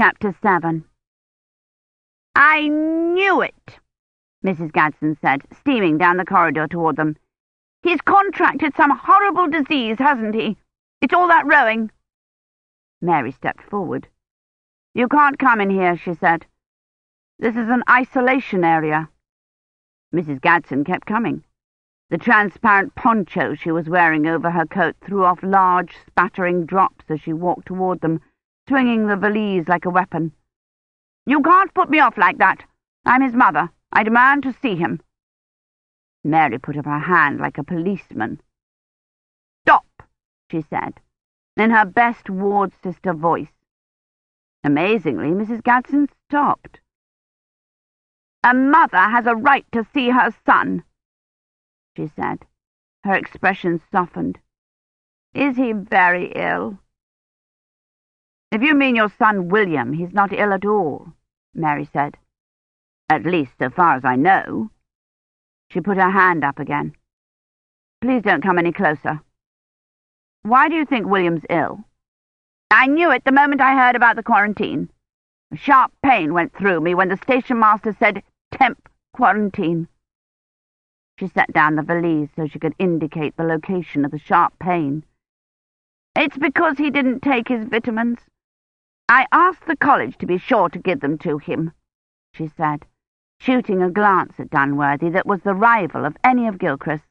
Chapter 7 I knew it, Mrs. Gaddson said, steaming down the corridor toward them. He's contracted some horrible disease, hasn't he? It's all that rowing. Mary stepped forward. You can't come in here, she said. This is an isolation area. Mrs. Gaddson kept coming. The transparent poncho she was wearing over her coat threw off large, spattering drops as she walked toward them, swinging the valise like a weapon. You can't put me off like that. I'm his mother. I demand to see him. Mary put up her hand like a policeman. Stop, she said, in her best ward sister voice. Amazingly, Mrs. Gaddson stopped. A mother has a right to see her son, she said. Her expression softened. Is he very ill? If you mean your son William, he's not ill at all, Mary said. At least so far as I know. She put her hand up again. Please don't come any closer. Why do you think William's ill? I knew it the moment I heard about the quarantine. A sharp pain went through me when the station master said temp quarantine. She set down the valise so she could indicate the location of the sharp pain. It's because he didn't take his vitamins. I asked the college to be sure to give them to him, she said, shooting a glance at Dunworthy that was the rival of any of Gilchrist's.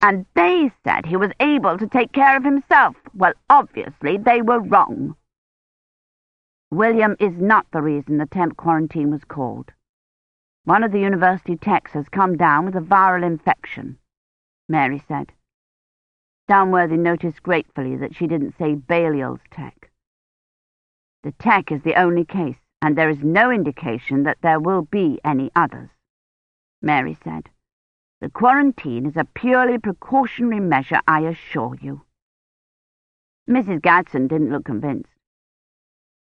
And they said he was able to take care of himself. Well, obviously they were wrong. William is not the reason the temp quarantine was called. One of the university techs has come down with a viral infection, Mary said. Dunworthy noticed gratefully that she didn't say Balliol's tech. The tech is the only case, and there is no indication that there will be any others, Mary said. The quarantine is a purely precautionary measure, I assure you. Mrs. Gaddson didn't look convinced.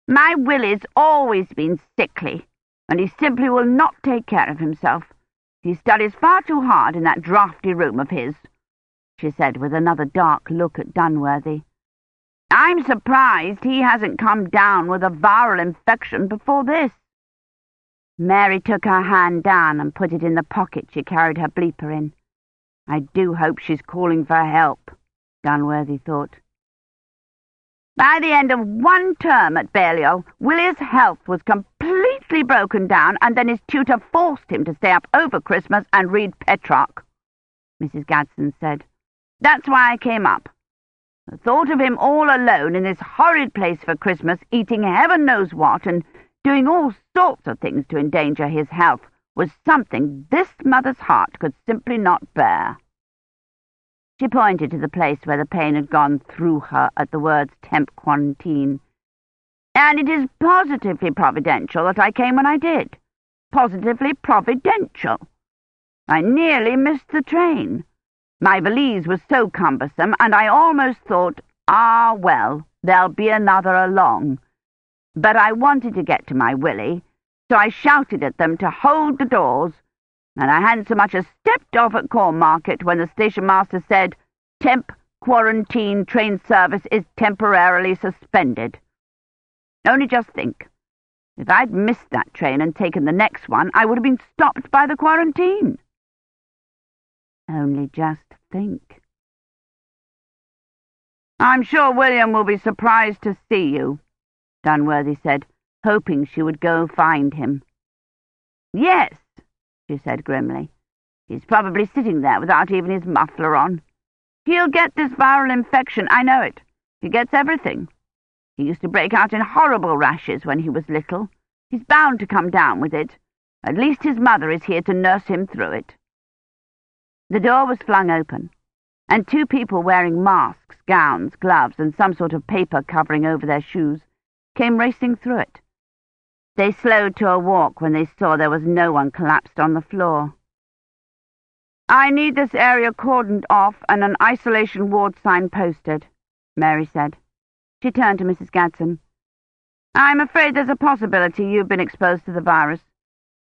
My Willie's always been sickly, and he simply will not take care of himself. He studies far too hard in that draughty room of his, she said with another dark look at Dunworthy. I'm surprised he hasn't come down with a viral infection before this. Mary took her hand down and put it in the pocket she carried her bleeper in. I do hope she's calling for help, Dunworthy thought. By the end of one term at Balliol, Willie's health was completely broken down, and then his tutor forced him to stay up over Christmas and read Petrarch, Mrs. Gaddson said. That's why I came up. The thought of him all alone in this horrid place for Christmas, eating heaven knows what, and doing all sorts of things to endanger his health, was something this mother's heart could simply not bear. She pointed to the place where the pain had gone through her at the words temp quarantine. And it is positively providential that I came when I did. Positively providential. I nearly missed the train. My valise was so cumbersome, and I almost thought, ah, well, there'll be another along. But I wanted to get to my Willie, so I shouted at them to hold the doors and I hadn't so much as stepped off at Cornmarket when the station master said, Temp quarantine train service is temporarily suspended. Only just think. If I'd missed that train and taken the next one, I would have been stopped by the quarantine. Only just think. I'm sure William will be surprised to see you, Dunworthy said, hoping she would go find him. Yes, she said grimly. He's probably sitting there without even his muffler on. He'll get this viral infection, I know it. He gets everything. He used to break out in horrible rashes when he was little. He's bound to come down with it. At least his mother is here to nurse him through it. The door was flung open, and two people wearing masks, gowns, gloves, and some sort of paper covering over their shoes came racing through it. They slowed to a walk when they saw there was no one collapsed on the floor. I need this area cordoned off and an isolation ward sign posted, Mary said. She turned to Mrs. Gaddson. I'm afraid there's a possibility you've been exposed to the virus.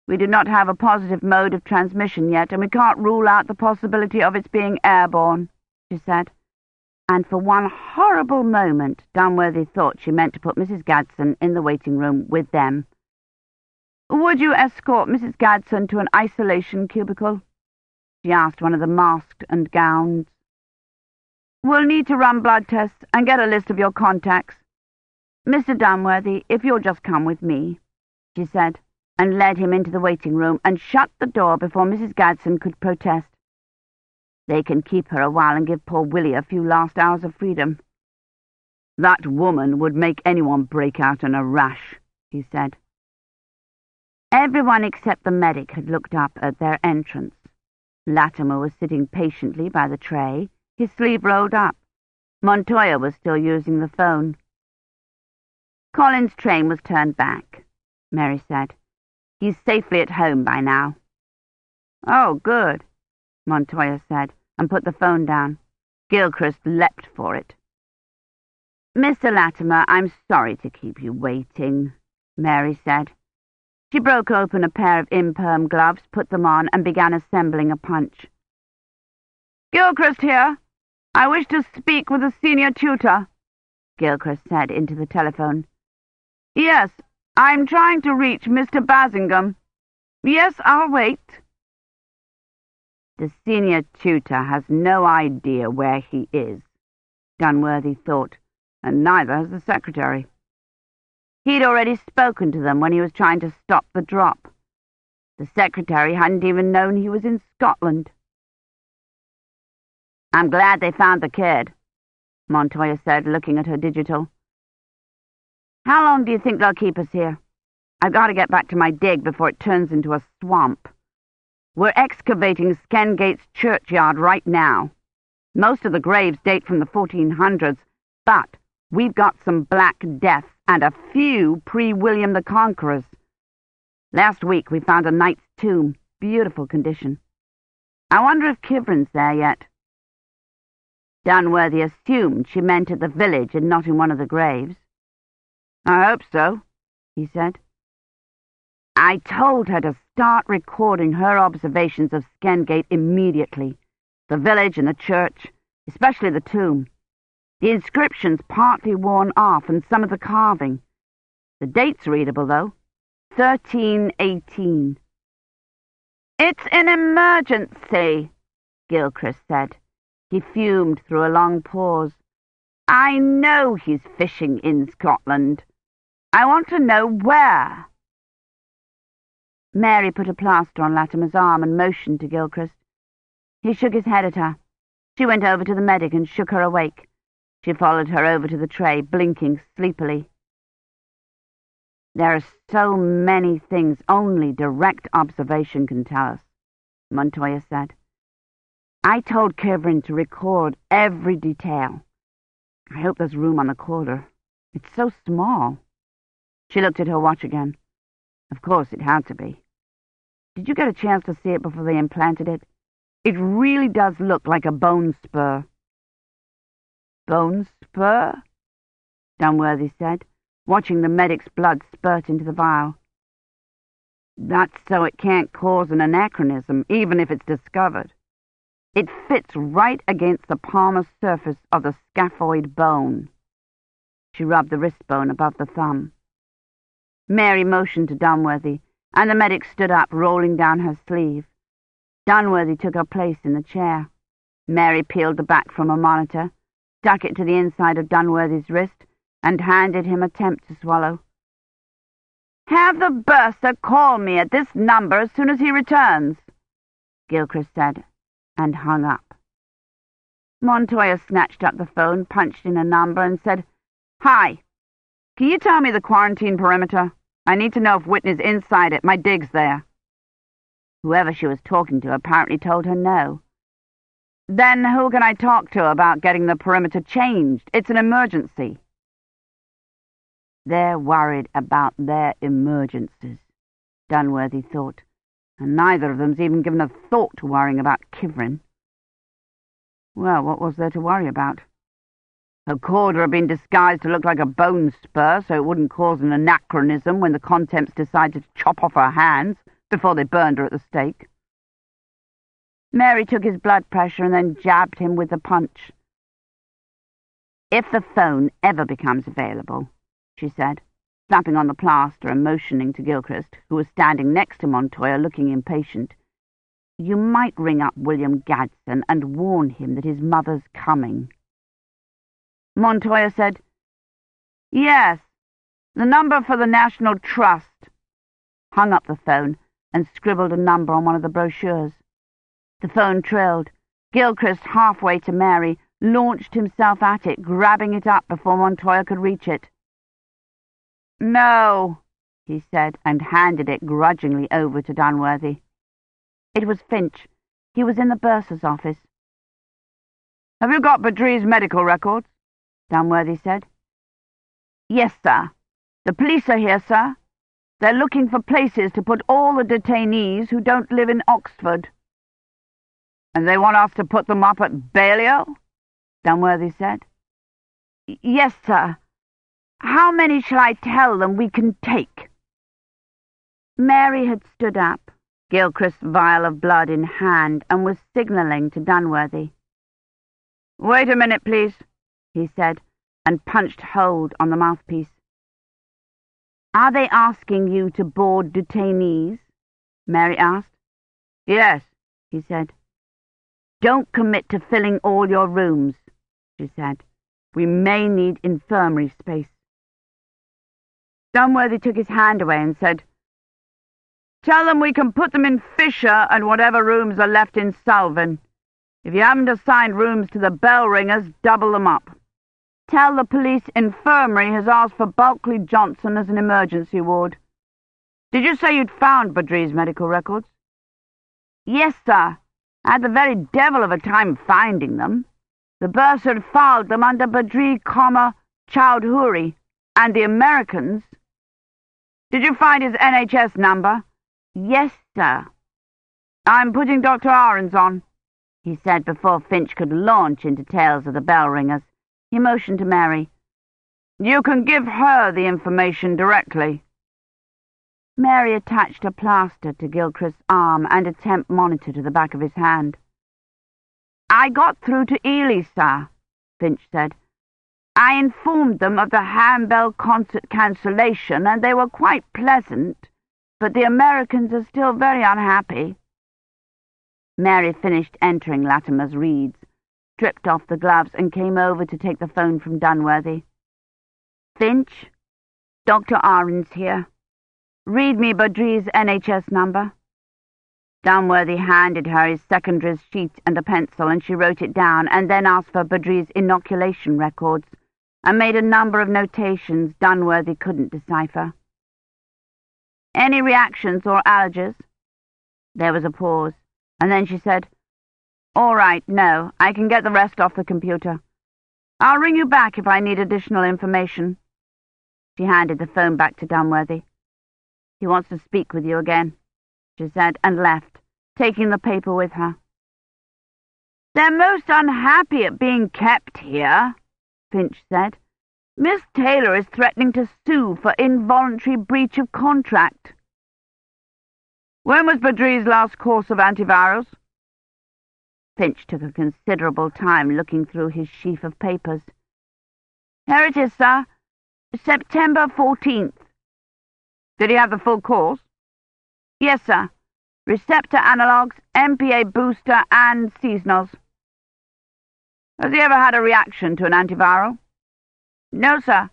We do not have a positive mode of transmission yet, and we can't rule out the possibility of its being airborne, she said. and for one horrible moment Dunworthy thought she meant to put Mrs. Gaddson in the waiting room with them. Would you escort Mrs. Gaddson to an isolation cubicle? she asked one of the masked and gowned. We'll need to run blood tests and get a list of your contacts. Mr. Dunworthy, if you'll just come with me, she said, and led him into the waiting room and shut the door before Mrs. Gaddson could protest. They can keep her a while and give poor Willie a few last hours of freedom. That woman would make anyone break out in a rash, he said. Everyone except the medic had looked up at their entrance. Latimer was sitting patiently by the tray, his sleeve rolled up. Montoya was still using the phone. Colin's train was turned back, Mary said. He's safely at home by now. Oh, good, Montoya said, and put the phone down. Gilchrist leapt for it. Mr. Latimer, I'm sorry to keep you waiting, Mary said. She broke open a pair of imperm gloves, put them on, and began assembling a punch. Gilchrist here. I wish to speak with the senior tutor, Gilchrist said into the telephone. Yes, I'm trying to reach Mr. Basingame. Yes, I'll wait. The senior tutor has no idea where he is, Dunworthy thought, and neither has the secretary. He'd already spoken to them when he was trying to stop the drop. The secretary hadn't even known he was in Scotland. I'm glad they found the kid, Montoya said, looking at her digital. How long do you think they'll keep us here? I've got to get back to my dig before it turns into a swamp. We're excavating Skendgate's churchyard right now. Most of the graves date from the 1400s, but we've got some Black Death and a few pre-William the Conquerors. Last week we found a knight's tomb, beautiful condition. I wonder if Kivrin's there yet. Dunworthy assumed she meant at the village and not in one of the graves. I hope so, he said. I told her to start recording her observations of Skendgate immediately. The village and the church, especially the tomb. The inscription's partly worn off and some of the carving. The date's readable, though. 1318. It's an emergency, Gilchrist said. He fumed through a long pause. I know he's fishing in Scotland. I want to know where. Mary put a plaster on Latimer's arm and motioned to Gilchrist. He shook his head at her. She went over to the medic and shook her awake. She followed her over to the tray, blinking sleepily. There are so many things only direct observation can tell us, Montoya said. I told Kivrin to record every detail. I hope there's room on the corder. It's so small. She looked at her watch again. Of course it had to be. Did you get a chance to see it before they implanted it? It really does look like a bone spur. Bone spur? Dunworthy said, watching the medic's blood spurt into the vial. That's so it can't cause an anachronism, even if it's discovered. It fits right against the palmar surface of the scaphoid bone. She rubbed the wrist bone above the thumb. Mary motioned to Dunworthy, and the medic stood up, rolling down her sleeve. Dunworthy took her place in the chair. Mary peeled the back from a monitor, stuck it to the inside of Dunworthy's wrist, and handed him a temp to swallow. Have the bursar call me at this number as soon as he returns, Gilchrist said, and hung up. Montoya snatched up the phone, punched in a number, and said, Hi, can you tell me the quarantine perimeter? I need to know if Witney's inside it. My dig's there. Whoever she was talking to apparently told her no. Then who can I talk to about getting the perimeter changed? It's an emergency. They're worried about their emergencies, Dunworthy thought, and neither of them's even given a thought to worrying about Kivrin. Well, what was there to worry about? Her corder had been disguised to look like a bone spur so it wouldn't cause an anachronism when the contemps decided to chop off her hands before they burned her at the stake. Mary took his blood pressure and then jabbed him with the punch. If the phone ever becomes available, she said, slapping on the plaster and motioning to Gilchrist, who was standing next to Montoya looking impatient, you might ring up William Gaddson and warn him that his mother's coming. Montoya said, Yes, the number for the National Trust, hung up the phone and scribbled a number on one of the brochures. The phone trilled. Gilchrist, halfway to Mary, launched himself at it, grabbing it up before Montoya could reach it. No, he said, and handed it grudgingly over to Dunworthy. It was Finch. He was in the bursar's office. Have you got Badri's medical records? Dunworthy said. Yes, sir. The police are here, sir. They're looking for places to put all the detainees who don't live in Oxford. And they want us to put them up at Balliol? Dunworthy said. Yes, sir. How many shall I tell them we can take? Mary had stood up, Gilchrist's vial of blood in hand, and was signalling to Dunworthy. Wait a minute, please, he said, and punched hold on the mouthpiece. Are they asking you to board detainees? Mary asked. Yes, he said. Don't commit to filling all your rooms, she said. We may need infirmary space. Dunworthy took his hand away and said, Tell them we can put them in Fisher and whatever rooms are left in Salvin. If you haven't assigned rooms to the bell ringers, double them up. Tell the police infirmary has asked for Bulkley Johnson as an emergency ward. Did you say you'd found Badri's medical records? Yes, sir. I had the very devil of a time finding them. The bursar had filed them under Badri, comma, Chaudhuri, and the Americans. Did you find his NHS number? Yes, sir. I'm putting Dr. Ahrens on, he said before Finch could launch into tales of the bell ringers. He motioned to Mary. You can give her the information directly. Mary attached a plaster to Gilchrist's arm and a temp monitor to the back of his hand. I got through to Ely, sir, Finch said. I informed them of the handbell concert cancellation, and they were quite pleasant, but the Americans are still very unhappy. Mary finished entering Latimer's reads, stripped off the gloves, and came over to take the phone from Dunworthy. Finch, Dr. Ahrens here. Read me Badri's NHS number. Dunworthy handed her his secondaries sheet and a pencil, and she wrote it down, and then asked for Badri's inoculation records, and made a number of notations Dunworthy couldn't decipher. Any reactions or allergies? There was a pause, and then she said, All right, no, I can get the rest off the computer. I'll ring you back if I need additional information. She handed the phone back to Dunworthy. He wants to speak with you again, she said, and left, taking the paper with her. They're most unhappy at being kept here, Finch said. Miss Taylor is threatening to sue for involuntary breach of contract. When was Badri's last course of antivirals? Finch took a considerable time looking through his sheaf of papers. Here it is, sir. September 14th. Did he have the full course? Yes, sir. Receptor analogues, MPA booster, and seasonals. Has he ever had a reaction to an antiviral? No, sir.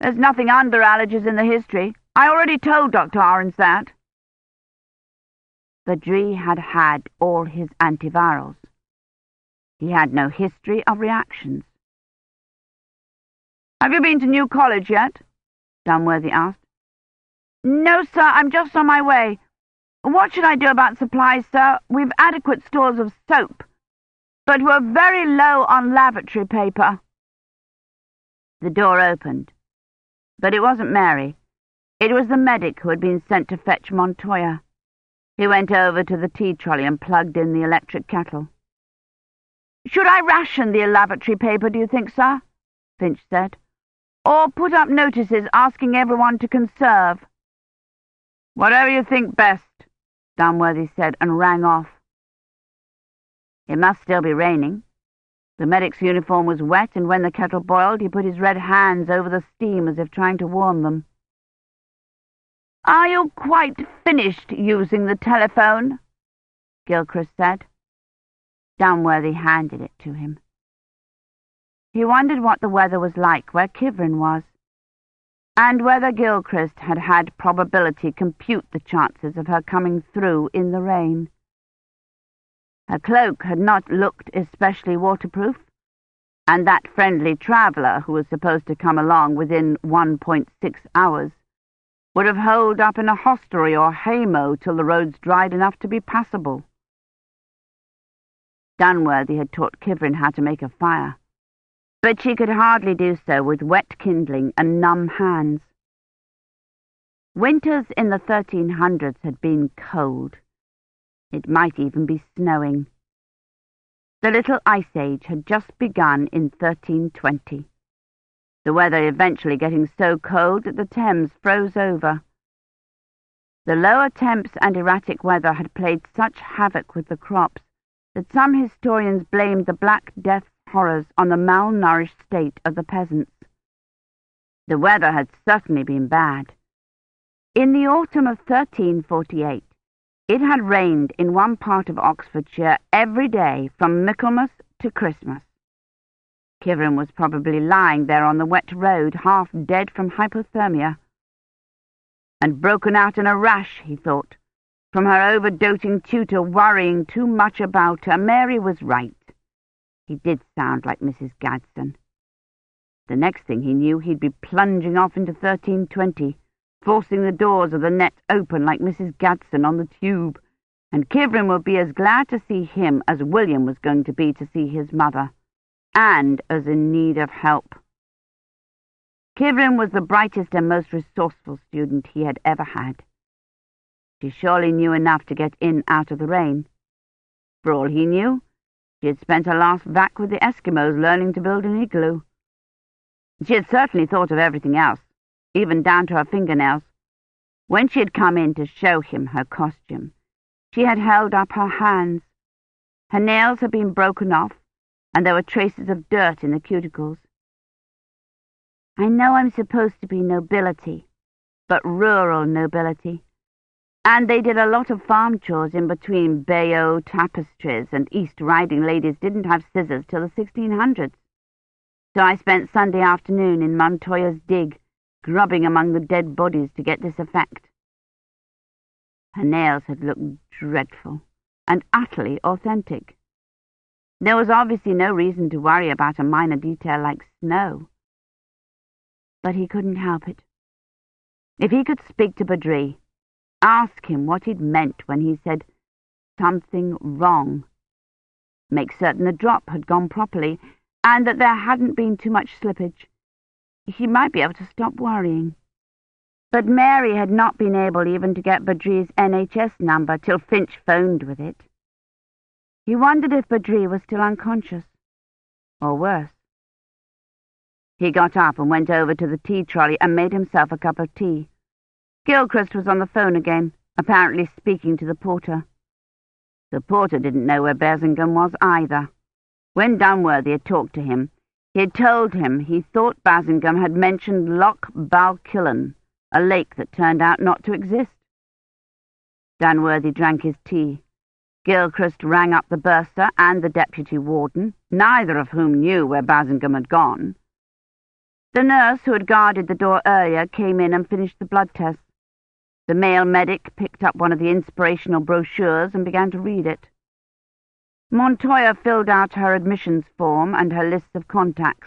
There's nothing under allergies in the history. I already told Dr. Ahrens that. Badri had had all his antivirals. He had no history of reactions. Have you been to New College yet? Dunworthy asked. No, sir, I'm just on my way. What should I do about supplies, sir? We've adequate stores of soap, but we're very low on lavatory paper. The door opened, but it wasn't Mary. It was the medic who had been sent to fetch Montoya. He went over to the tea trolley and plugged in the electric kettle. Should I ration the lavatory paper, do you think, sir? Finch said. Or put up notices asking everyone to conserve? Whatever you think best, Dunworthy said, and rang off. It must still be raining. The medic's uniform was wet, and when the kettle boiled, he put his red hands over the steam as if trying to warm them. Are you quite finished using the telephone? Gilchrist said. Dunworthy handed it to him. He wondered what the weather was like where Kivrin was, and whether Gilchrist had had probability compute the chances of her coming through in the rain. Her cloak had not looked especially waterproof, and that friendly traveller who was supposed to come along within 1.6 hours would have holed up in a hostelry or haymow till the roads dried enough to be passable. Dunworthy had taught Kivrin how to make a fire, but she could hardly do so with wet kindling and numb hands. Winters in the 1300s had been cold. It might even be snowing. The Little Ice Age had just begun in 1320 the weather eventually getting so cold that the Thames froze over. The lower temps and erratic weather had played such havoc with the crops that some historians blamed the Black Death horrors on the malnourished state of the peasants. The weather had certainly been bad. In the autumn of 1348, it had rained in one part of Oxfordshire every day from Michaelmas to Christmas. Kivrin was probably lying there on the wet road, half dead from hypothermia. And broken out in a rash, he thought, from her over-doting tutor worrying too much about her. Mary was right. He did sound like Mrs. Gaddson. The next thing he knew, he'd be plunging off into 1320, forcing the doors of the net open like Mrs. Gaddson on the tube, and Kivrin would be as glad to see him as William was going to be to see his mother and as in need of help. Kivrin was the brightest and most resourceful student he had ever had. She surely knew enough to get in out of the rain. For all he knew, she had spent her last vac with the Eskimos learning to build an igloo. She had certainly thought of everything else, even down to her fingernails. When she had come in to show him her costume, she had held up her hands. Her nails had been broken off, and there were traces of dirt in the cuticles. I know I'm supposed to be nobility, but rural nobility, and they did a lot of farm chores in between Bayeux tapestries, and East Riding ladies didn't have scissors till the 1600s. So I spent Sunday afternoon in Montoya's dig, grubbing among the dead bodies to get this effect. Her nails had looked dreadful and utterly authentic. There was obviously no reason to worry about a minor detail like snow. But he couldn't help it. If he could speak to Badri, ask him what he'd meant when he said something wrong, make certain the drop had gone properly, and that there hadn't been too much slippage, he might be able to stop worrying. But Mary had not been able even to get Badri's NHS number till Finch phoned with it. He wondered if Badri was still unconscious, or worse. He got up and went over to the tea trolley and made himself a cup of tea. Gilchrist was on the phone again, apparently speaking to the porter. The porter didn't know where Basingame was either. When Dunworthy had talked to him, he had told him he thought Basingame had mentioned Loch Balquillan, a lake that turned out not to exist. Dunworthy drank his tea. Gilchrist rang up the bursar and the deputy warden, neither of whom knew where Basingame had gone. The nurse who had guarded the door earlier came in and finished the blood tests. The male medic picked up one of the inspirational brochures and began to read it. Montoya filled out her admissions form and her list of contacts.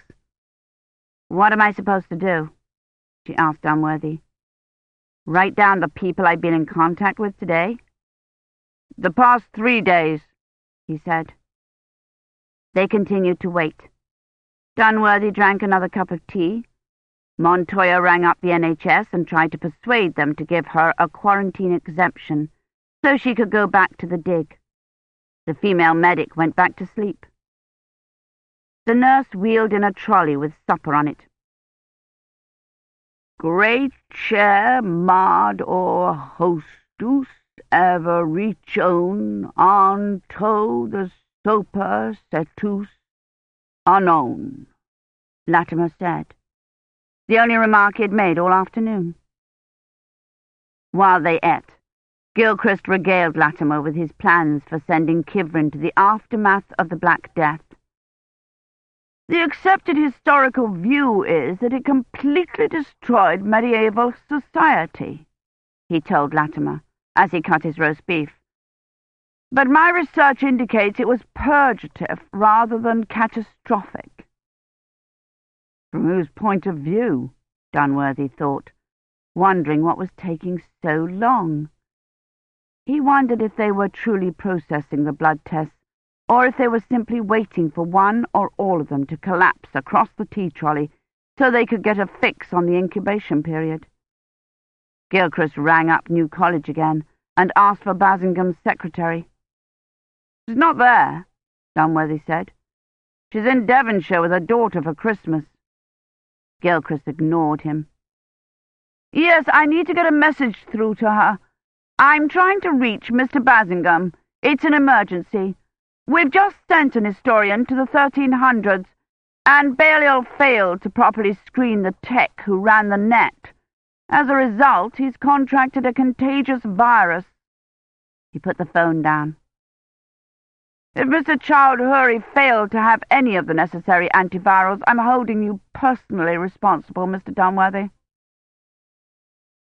What am I supposed to do? she asked Dunworthy. Write down the people I've been in contact with today? The past three days, he said. They continued to wait. Dunworthy drank another cup of tea. Montoya rang up the NHS and tried to persuade them to give her a quarantine exemption so she could go back to the dig. The female medic went back to sleep. The nurse wheeled in a trolley with supper on it. Great chair, mad or hostus, ever reach, reachon, on, to, the soper, setus, Unknown, Latimer said. The only remark he'd made all afternoon. While they ate, Gilchrist regaled Latimer with his plans for sending Kivrin to the aftermath of the Black Death. The accepted historical view is that it completely destroyed medieval society, he told Latimer, as he cut his roast beef. But my research indicates it was purgative rather than catastrophic. From whose point of view? Dunworthy thought, wondering what was taking so long. He wondered if they were truly processing the blood tests, or if they were simply waiting for one or all of them to collapse across the tea trolley so they could get a fix on the incubation period. Gilchrist rang up New College again and asked for Basingame's secretary. She's not there, Dunworthy said. She's in Devonshire with her daughter for Christmas. Gilchrist ignored him. Yes, I need to get a message through to her. I'm trying to reach Mr. Basingame. It's an emergency. We've just sent an historian to the 1300s, and Balliol failed to properly screen the tech who ran the net. As a result, he's contracted a contagious virus. He put the phone down. If Mr. Chaudhuri failed to have any of the necessary antivirals, I'm holding you personally responsible, Mr. Dunworthy.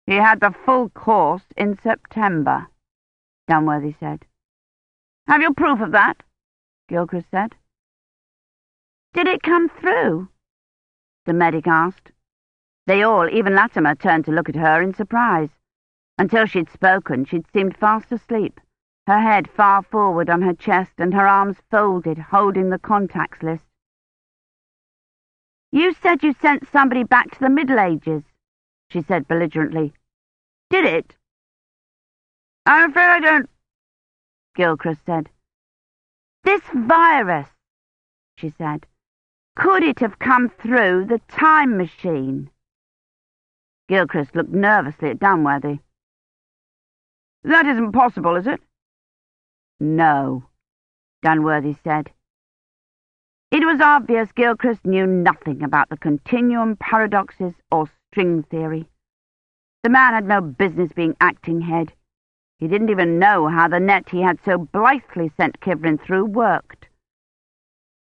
He had the full course in September, Dunworthy said. Have you proof of that? Gilchrist said. Did it come through? The medic asked. They all, even Latimer, turned to look at her in surprise. Until she'd spoken, she'd seemed fast asleep, her head far forward on her chest and her arms folded, holding the contacts list. You said you sent somebody back to the Middle Ages, she said belligerently. Did it? I'm afraid I don't, Gilchrist said. This virus, she said, could it have come through the time machine? Gilchrist looked nervously at Dunworthy. That isn't possible, is it? No, Dunworthy said. It was obvious Gilchrist knew nothing about the continuum paradoxes or string theory. The man had no business being acting head. He didn't even know how the net he had so blithely sent Kivrin through worked.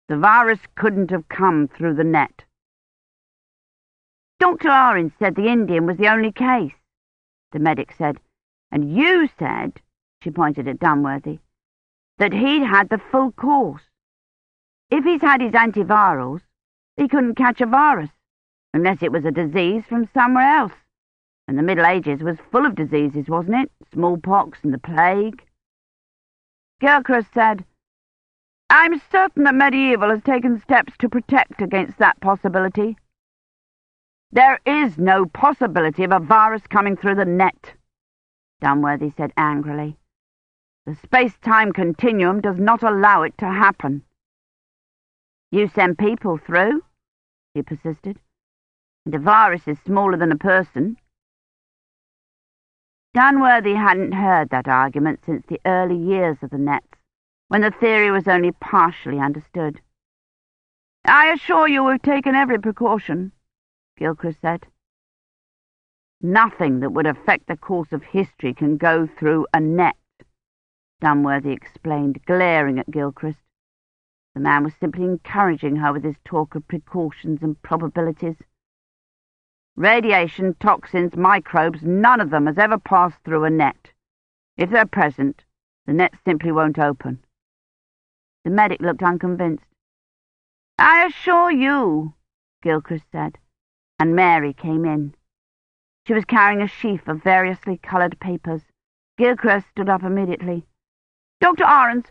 The virus couldn't have come through the net. Dr. Ahrens said the Indian was the only case, the medic said, and you said, she pointed at Dunworthy, that he'd had the full course. If he's had his antivirals, he couldn't catch a virus, unless it was a disease from somewhere else. And the Middle Ages was full of diseases, wasn't it? Smallpox and the plague. Gilchrist said, I'm certain that medieval has taken steps to protect against that possibility. There is no possibility of a virus coming through the net, Dunworthy said angrily. The space-time continuum does not allow it to happen. You send people through, he persisted, and a virus is smaller than a person. Dunworthy hadn't heard that argument since the early years of the nets, when the theory was only partially understood. I assure you we've taken every precaution, Gilchrist said. Nothing that would affect the course of history can go through a net, Dunworthy explained, glaring at Gilchrist. The man was simply encouraging her with his talk of precautions and probabilities. Radiation, toxins, microbes, none of them has ever passed through a net. If they're present, the net simply won't open. The medic looked unconvinced. I assure you, Gilchrist said, and Mary came in. She was carrying a sheaf of variously coloured papers. Gilchrist stood up immediately. Dr. Ahrens,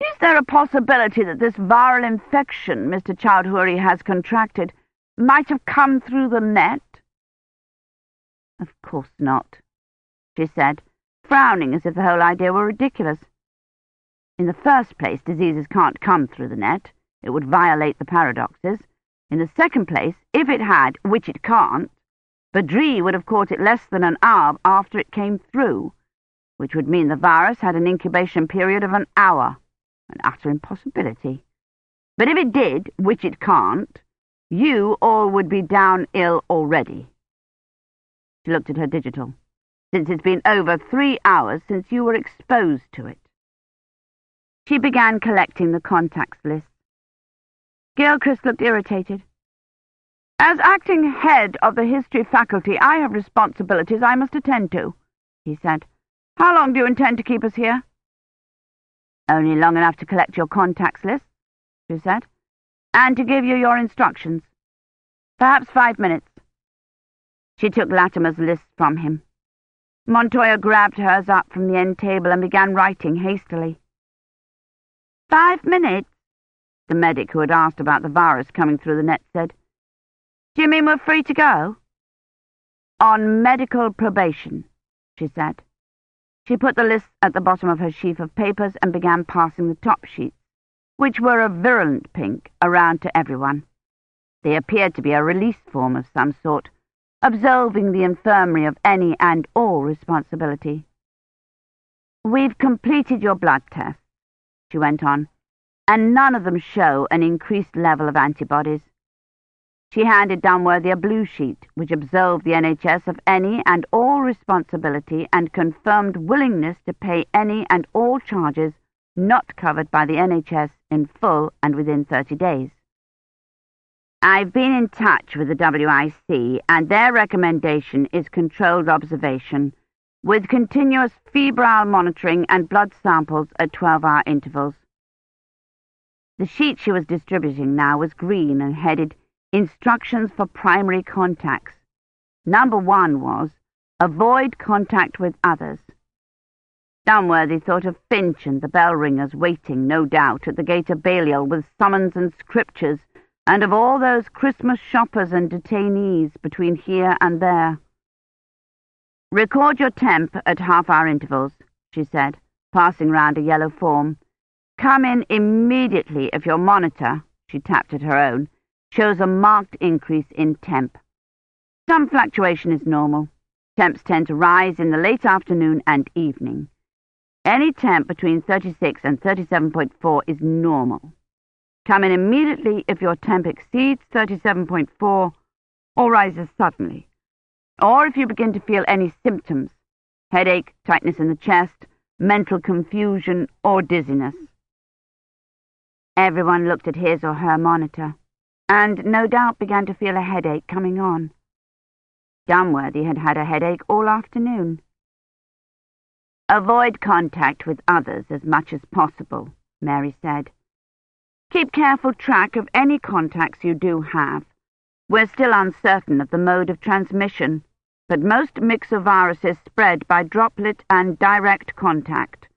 is there a possibility that this viral infection Mr. Chaudhuri has contracted might have come through the net? Of course not, she said, frowning as if the whole idea were ridiculous. In the first place, diseases can't come through the net. It would violate the paradoxes. In the second place, if it had, which it can't, Badri would have caught it less than an hour after it came through, which would mean the virus had an incubation period of an hour, an utter impossibility. But if it did, which it can't, you all would be down ill already. She looked at her digital. Since it's been over three hours since you were exposed to it. She began collecting the contacts list. Gilchrist looked irritated. As acting head of the history faculty, I have responsibilities I must attend to, he said. How long do you intend to keep us here? Only long enough to collect your contacts list, she said, and to give you your instructions. Perhaps five minutes. She took Latimer's list from him. Montoya grabbed hers up from the end table and began writing hastily. Five minutes, the medic who had asked about the virus coming through the net said. Do you mean we're free to go? On medical probation, she said. She put the lists at the bottom of her sheaf of papers and began passing the top sheets, which were a virulent pink, around to everyone. They appeared to be a release form of some sort, absolving the infirmary of any and all responsibility. We've completed your blood tests, she went on, and none of them show an increased level of antibodies. She handed Dunworthy a blue sheet, which absolved the NHS of any and all responsibility and confirmed willingness to pay any and all charges not covered by the NHS in full and within 30 days. I've been in touch with the WIC, and their recommendation is controlled observation, with continuous febrile monitoring and blood samples at 12-hour intervals. The sheet she was distributing now was green and headed Instructions for primary contacts. Number one was, avoid contact with others. Dunworthy thought of Finch and the bell ringers waiting, no doubt, at the gate of Balliol with summons and scriptures, and of all those Christmas shoppers and detainees between here and there. Record your temp at half-hour intervals, she said, passing round a yellow form. Come in immediately if your monitor, she tapped at her own, shows a marked increase in temp. Some fluctuation is normal. Temps tend to rise in the late afternoon and evening. Any temp between 36 and 37.4 is normal. Come in immediately if your temp exceeds 37.4 or rises suddenly, or if you begin to feel any symptoms, headache, tightness in the chest, mental confusion, or dizziness. Everyone looked at his or her monitor and no doubt began to feel a headache coming on. Dunworthy had had a headache all afternoon. Avoid contact with others as much as possible, Mary said. Keep careful track of any contacts you do have. We're still uncertain of the mode of transmission, but most myxoviruses spread by droplet and direct contact.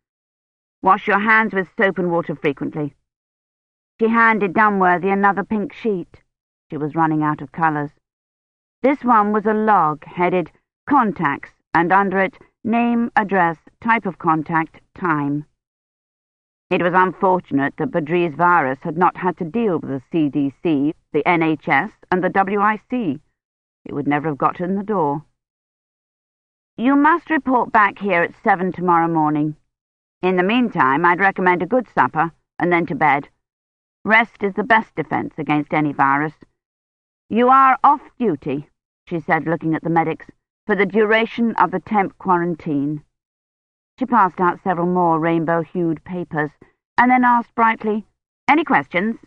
Wash your hands with soap and water frequently. She handed Dunworthy another pink sheet. She was running out of colours. This one was a log headed Contacts, and under it, name, address, type of contact, time. It was unfortunate that Badri's virus had not had to deal with the CDC, the NHS, and the WIC. It would never have got in the door. You must report back here at seven tomorrow morning. In the meantime, I'd recommend a good supper, and then to bed. Rest is the best defence against any virus. You are off duty, she said, looking at the medics, for the duration of the temp quarantine. She passed out several more rainbow-hued papers, and then asked brightly, Any questions?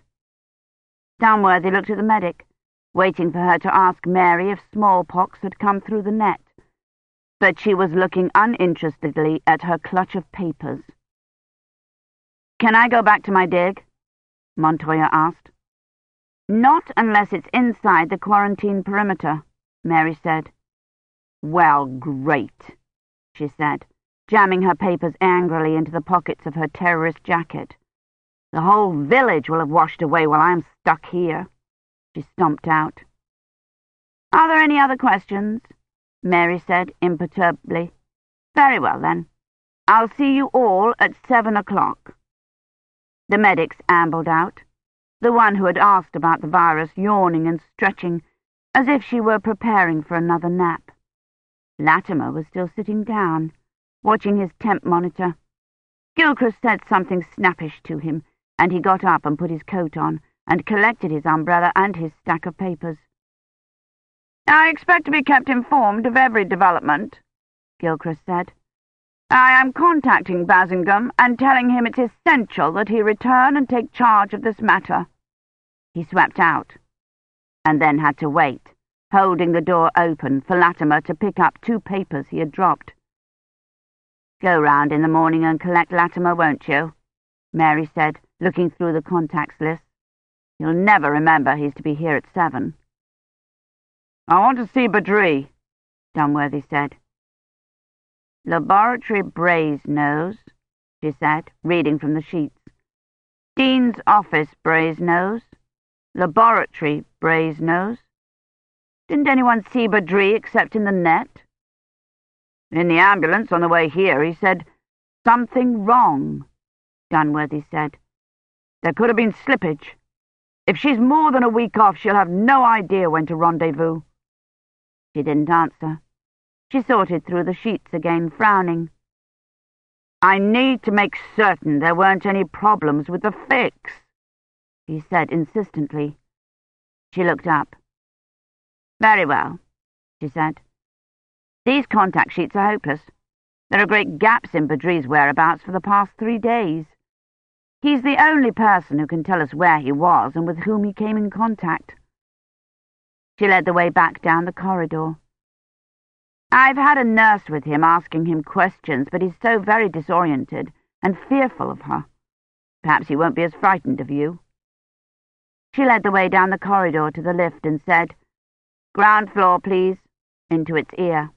Dunworthy looked at the medic, waiting for her to ask Mary if smallpox had come through the net. But she was looking uninterestedly at her clutch of papers. Can I go back to my dig? Montoya asked. Not unless it's inside the quarantine perimeter, Mary said. Well, great, she said, jamming her papers angrily into the pockets of her terrorist jacket. The whole village will have washed away while I'm stuck here. She stomped out. Are there any other questions? Mary said imperturbably. Very well, then. I'll see you all at seven o'clock. The medics ambled out, the one who had asked about the virus yawning and stretching, as if she were preparing for another nap. Latimer was still sitting down, watching his temp monitor. Gilchrist said something snappish to him, and he got up and put his coat on and collected his umbrella and his stack of papers. I expect to be kept informed of every development, Gilchrist said. I am contacting Basingame and telling him it's essential that he return and take charge of this matter. He swept out, and then had to wait, holding the door open for Latimer to pick up two papers he had dropped. Go round in the morning and collect Latimer, won't you? Mary said, looking through the contacts list. You'll never remember he's to be here at seven. I want to see Badri, Dunworthy said. Laboratory Brasenose, she said, reading from the sheets. Dean's office Brasenose. Laboratory Brasenose. Didn't anyone see Badri except in the net? In the ambulance on the way here, he said, Something wrong, Dunworthy said. There could have been slippage. If she's more than a week off, she'll have no idea when to rendezvous. She didn't answer. She sorted through the sheets again, frowning. I need to make certain there weren't any problems with the fix, he said insistently. She looked up. Very well, she said. These contact sheets are hopeless. There are great gaps in Badri's whereabouts for the past three days. He's the only person who can tell us where he was and with whom he came in contact. She led the way back down the corridor. I've had a nurse with him asking him questions, but he's so very disoriented and fearful of her. Perhaps he won't be as frightened of you. She led the way down the corridor to the lift and said, Ground floor, please, into its ear.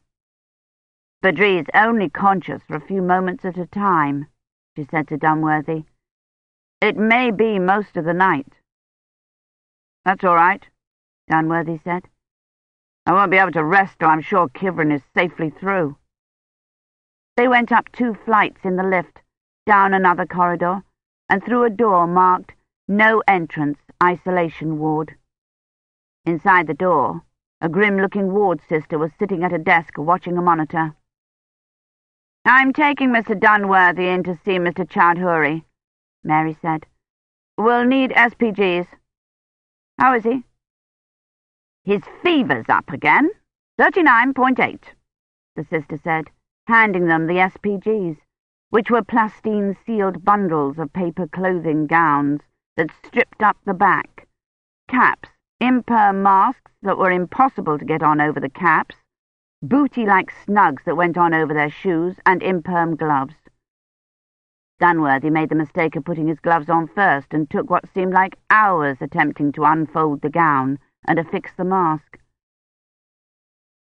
Badri is only conscious for a few moments at a time, she said to Dunworthy. It may be most of the night. That's all right, Dunworthy said. I won't be able to rest till I'm sure Kivrin is safely through. They went up two flights in the lift, down another corridor, and through a door marked No Entrance, Isolation Ward. Inside the door, a grim-looking ward sister was sitting at a desk watching a monitor. I'm taking Mr. Dunworthy in to see Mr. Chaudhuri, Mary said. We'll need SPGs. How is he? His fever's up again. Thirty-nine point eight, the sister said, handing them the SPGs, which were plastine-sealed bundles of paper clothing gowns that stripped up the back, caps, imperm masks that were impossible to get on over the caps, booty-like snugs that went on over their shoes, and imperm gloves. Dunworthy made the mistake of putting his gloves on first and took what seemed like hours attempting to unfold the gown and affix the mask.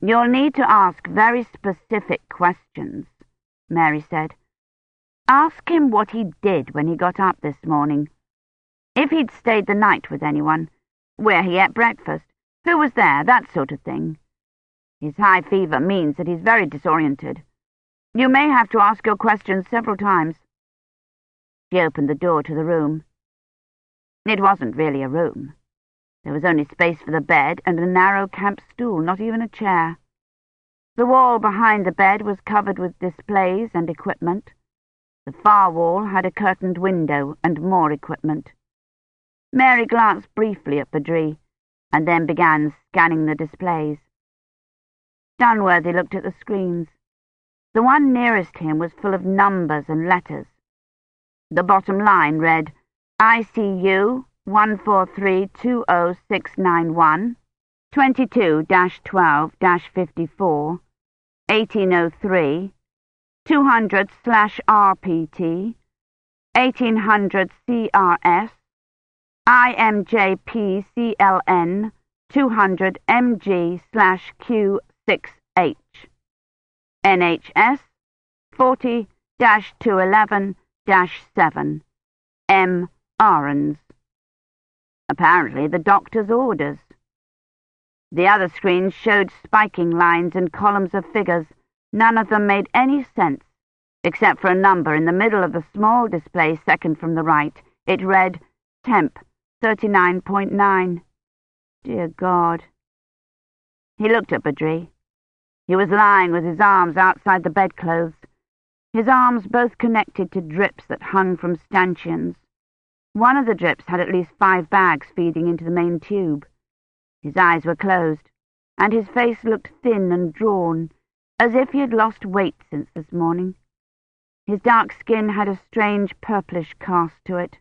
You'll need to ask very specific questions, Mary said. Ask him what he did when he got up this morning. If he'd stayed the night with anyone, where he ate breakfast, who was there, that sort of thing. His high fever means that he's very disoriented. You may have to ask your questions several times. She opened the door to the room. It wasn't really a room. There was only space for the bed and a narrow camp stool, not even a chair. The wall behind the bed was covered with displays and equipment. The far wall had a curtained window and more equipment. Mary glanced briefly at Badri, and then began scanning the displays. Dunworthy looked at the screens. The one nearest him was full of numbers and letters. The bottom line read, ICU 143-20691, 22-12-54, 1803, 200 slash RPT, 1800 CRS, IMJPCLN, 200 MG slash Q6H, NHS, 40-211-7, M. Ahrens. Apparently the doctor's orders. The other screens showed spiking lines and columns of figures. None of them made any sense, except for a number in the middle of the small display second from the right. It read, Temp, 39.9. Dear God. He looked at Badri. He was lying with his arms outside the bedclothes, his arms both connected to drips that hung from stanchions. One of the drips had at least five bags feeding into the main tube. His eyes were closed, and his face looked thin and drawn, as if he had lost weight since this morning. His dark skin had a strange purplish cast to it.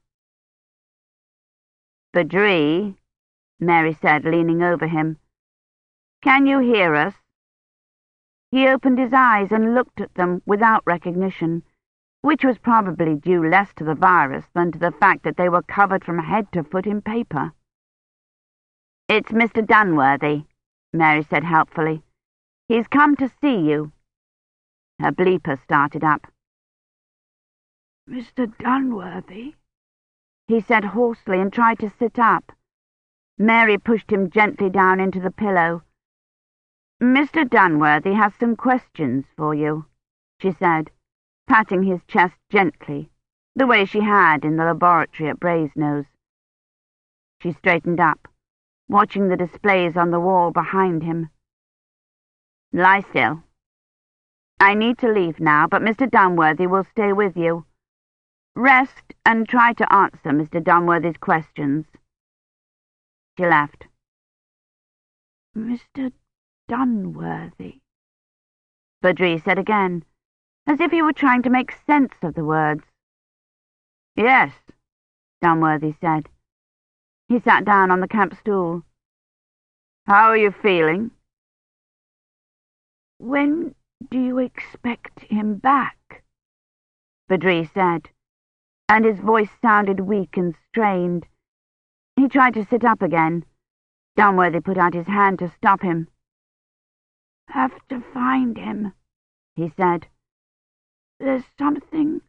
Badri, Mary said, leaning over him, can you hear us? He opened his eyes and looked at them without recognition, which was probably due less to the virus than to the fact that they were covered from head to foot in paper. It's Mr. Dunworthy, Mary said helpfully. He's come to see you. Her bleeper started up. Mr. Dunworthy? He said hoarsely and tried to sit up. Mary pushed him gently down into the pillow. Mr. Dunworthy has some questions for you, she said, patting his chest gently, the way she had in the laboratory at Brasenose. She straightened up, watching the displays on the wall behind him. Lie still. I need to leave now, but Mr. Dunworthy will stay with you. Rest and try to answer Mr. Dunworthy's questions. She laughed. Mr. Dunworthy, Badri said again, as if he were trying to make sense of the words. Yes, Dunworthy said. He sat down on the camp stool. How are you feeling? When do you expect him back? Badri said, and his voice sounded weak and strained. He tried to sit up again. Dunworthy put out his hand to stop him. Have to find him, he said. There's something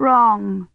wrong.